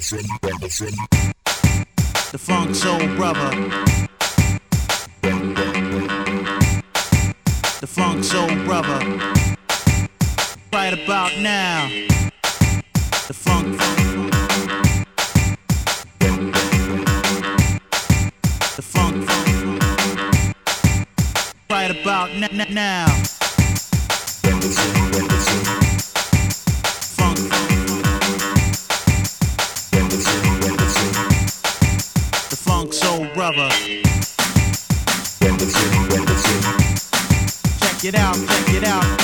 The Funk Soul Brother. The Funk Soul Brother. Right about now. The Funk. The Funk. Right about n- n- now. Brother. Check it out, check it out.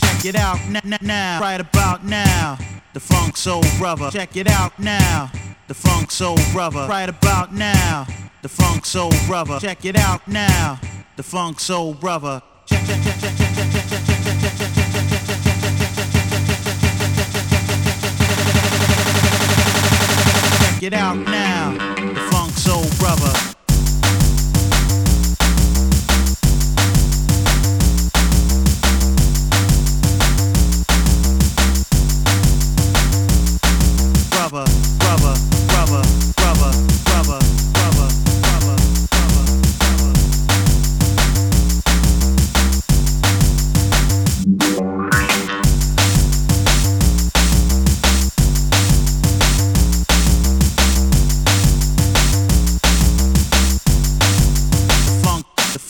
Check it out n- n- now, right about now. The Funk Soul Brother. Check it out now. The Funk Soul Brother. Right about now. The Funk Soul Brother. Check it out now. The Funk Soul Brother. Check check check check Get out now.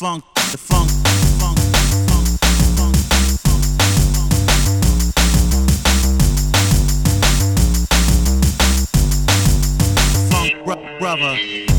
funk, the funk. Brother.